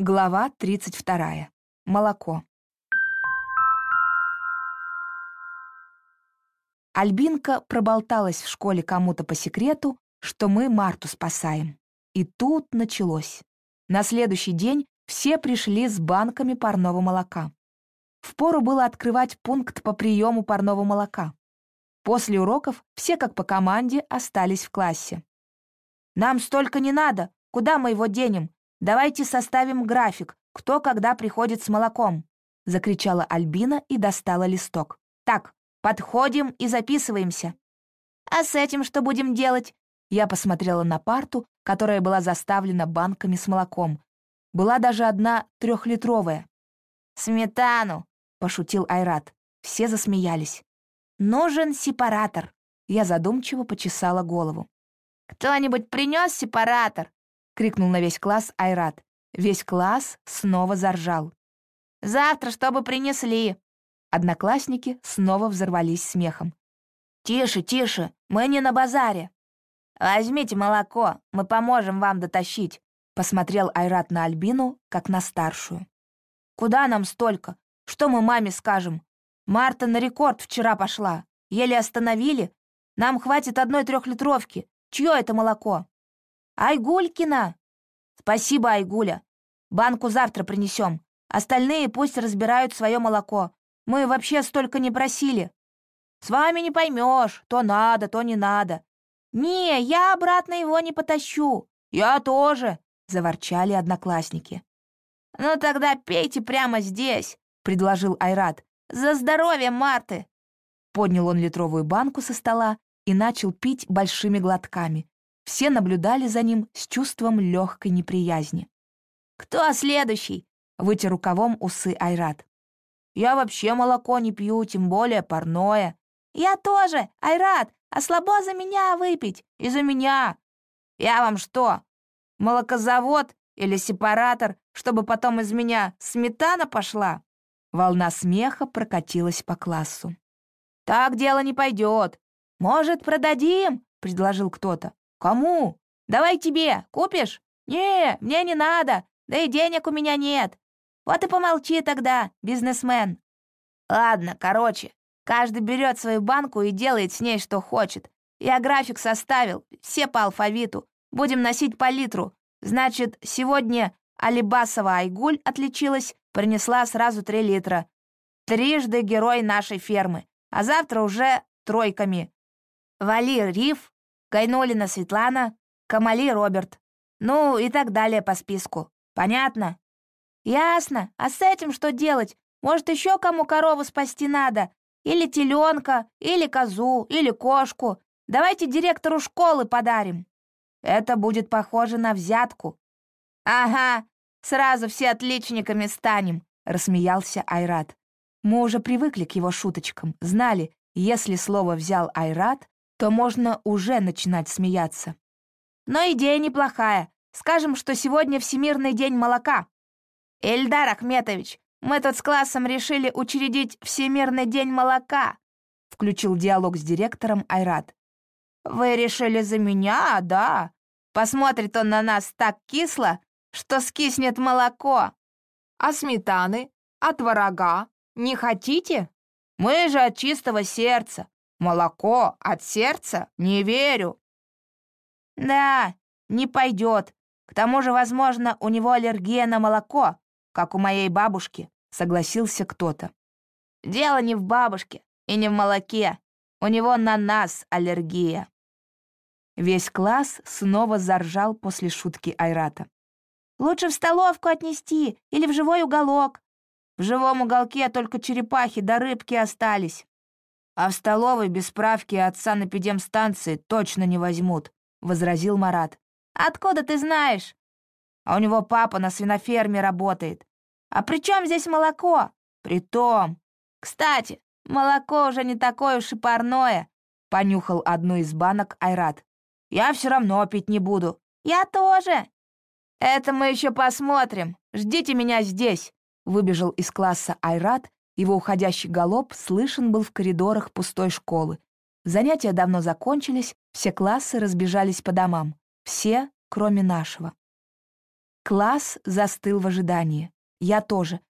Глава 32. Молоко. Альбинка проболталась в школе кому-то по секрету, что мы Марту спасаем. И тут началось. На следующий день все пришли с банками парного молока. Впору было открывать пункт по приему парного молока. После уроков все как по команде остались в классе. «Нам столько не надо. Куда мы его денем? Давайте составим график, кто когда приходит с молоком», — закричала Альбина и достала листок. «Так, подходим и записываемся». «А с этим что будем делать?» Я посмотрела на парту, которая была заставлена банками с молоком. Была даже одна трехлитровая. «Сметану!» — пошутил Айрат. Все засмеялись. «Нужен сепаратор!» Я задумчиво почесала голову. «Кто-нибудь принес сепаратор?» Крикнул на весь класс Айрат. Весь класс снова заржал. «Завтра, чтобы принесли!» Одноклассники снова взорвались смехом. «Тише, тише, мы не на базаре!» «Возьмите молоко, мы поможем вам дотащить», посмотрел Айрат на Альбину, как на старшую. «Куда нам столько? Что мы маме скажем? Марта на рекорд вчера пошла. Еле остановили. Нам хватит одной трехлитровки. Чье это молоко?» «Айгулькина!» «Спасибо, Айгуля. Банку завтра принесем. Остальные пусть разбирают свое молоко. Мы вообще столько не просили. С вами не поймешь, то надо, то не надо. Не, я обратно его не потащу. Я тоже!» — заворчали одноклассники. «Ну тогда пейте прямо здесь», — предложил Айрат. «За здоровье Марты!» Поднял он литровую банку со стола и начал пить большими глотками, все наблюдали за ним с чувством легкой неприязни. «Кто следующий?» — вытер рукавом усы Айрат. «Я вообще молоко не пью, тем более парное». «Я тоже, Айрат, а слабо за меня выпить и за меня». «Я вам что, молокозавод или сепаратор, чтобы потом из меня сметана пошла?» Волна смеха прокатилась по классу. «Так дело не пойдет. Может, продадим?» — предложил кто-то. «Кому? Давай тебе, купишь?» «Не, мне не надо, да и денег у меня нет. Вот и помолчи тогда, бизнесмен». «Ладно, короче, каждый берет свою банку и делает с ней, что хочет. Я график составил, все по алфавиту. Будем носить по литру. Значит, сегодня Алибасова Айгуль отличилась, принесла сразу три литра. Трижды герой нашей фермы, а завтра уже тройками. Вали Риф Гайнулина Светлана, Камали Роберт. Ну и так далее по списку. Понятно? Ясно. А с этим что делать? Может, еще кому корову спасти надо? Или теленка, или козу, или кошку. Давайте директору школы подарим. Это будет похоже на взятку. Ага, сразу все отличниками станем, рассмеялся Айрат. Мы уже привыкли к его шуточкам, знали, если слово взял Айрат, то можно уже начинать смеяться. Но идея неплохая. Скажем, что сегодня Всемирный день молока. Эльдар Ахметович, мы тут с классом решили учредить Всемирный день молока, включил диалог с директором Айрат. Вы решили за меня, да? Посмотрит он на нас так кисло, что скиснет молоко. А сметаны? А творога? Не хотите? Мы же от чистого сердца. Молоко от сердца? Не верю. Да, не пойдет. К тому же, возможно, у него аллергия на молоко, как у моей бабушки, согласился кто-то. Дело не в бабушке и не в молоке. У него на нас аллергия. Весь класс снова заржал после шутки Айрата. «Лучше в столовку отнести или в живой уголок. В живом уголке только черепахи да рыбки остались. «А в столовой без справки от санэпидемстанции точно не возьмут», — возразил Марат. «Откуда ты знаешь?» «А у него папа на свиноферме работает». «А при чем здесь молоко?» «Притом...» «Кстати, молоко уже не такое уж и парное», — понюхал одну из банок Айрат. «Я все равно пить не буду». «Я тоже». «Это мы еще посмотрим. Ждите меня здесь», — выбежал из класса Айрат его уходящий галоп слышен был в коридорах пустой школы. Занятия давно закончились, все классы разбежались по домам. Все, кроме нашего. Класс застыл в ожидании. Я тоже.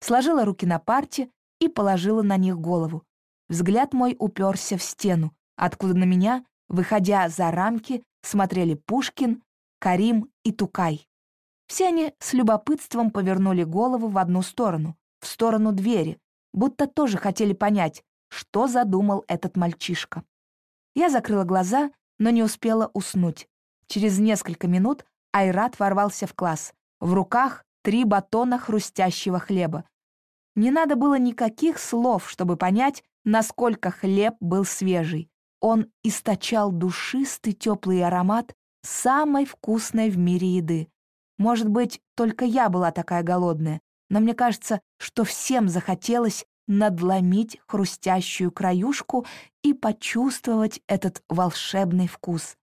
Сложила руки на парте и положила на них голову. Взгляд мой уперся в стену, откуда на меня, выходя за рамки, смотрели Пушкин, Карим и Тукай. Все они с любопытством повернули голову в одну сторону, в сторону двери, будто тоже хотели понять, что задумал этот мальчишка. Я закрыла глаза, но не успела уснуть. Через несколько минут Айрат ворвался в класс. В руках три батона хрустящего хлеба. Не надо было никаких слов, чтобы понять, насколько хлеб был свежий. Он источал душистый теплый аромат самой вкусной в мире еды. Может быть, только я была такая голодная, но мне кажется, что всем захотелось надломить хрустящую краюшку и почувствовать этот волшебный вкус.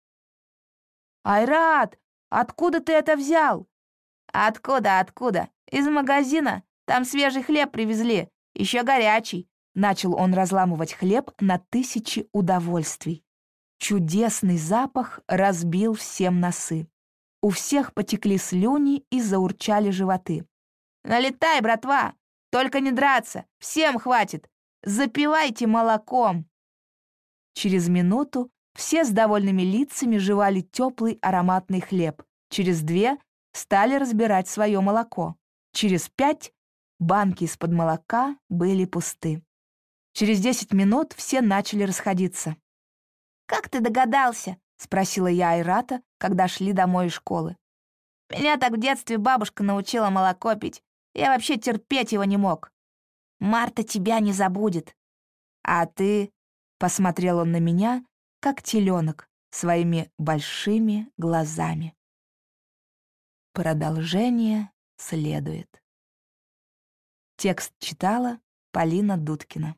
«Айрат, откуда ты это взял?» «Откуда, откуда? Из магазина. Там свежий хлеб привезли, еще горячий». Начал он разламывать хлеб на тысячи удовольствий. Чудесный запах разбил всем носы. У всех потекли слюни и заурчали животы. «Налетай, братва! Только не драться! Всем хватит! Запивайте молоком!» Через минуту все с довольными лицами жевали теплый ароматный хлеб. Через две стали разбирать свое молоко. Через пять банки из-под молока были пусты. Через десять минут все начали расходиться. «Как ты догадался?» — спросила я Айрата, когда шли домой из школы. «Меня так в детстве бабушка научила молоко пить. Я вообще терпеть его не мог. Марта тебя не забудет. А ты...» — посмотрел он на меня, как теленок, своими большими глазами. Продолжение следует. Текст читала Полина Дудкина.